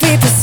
keep it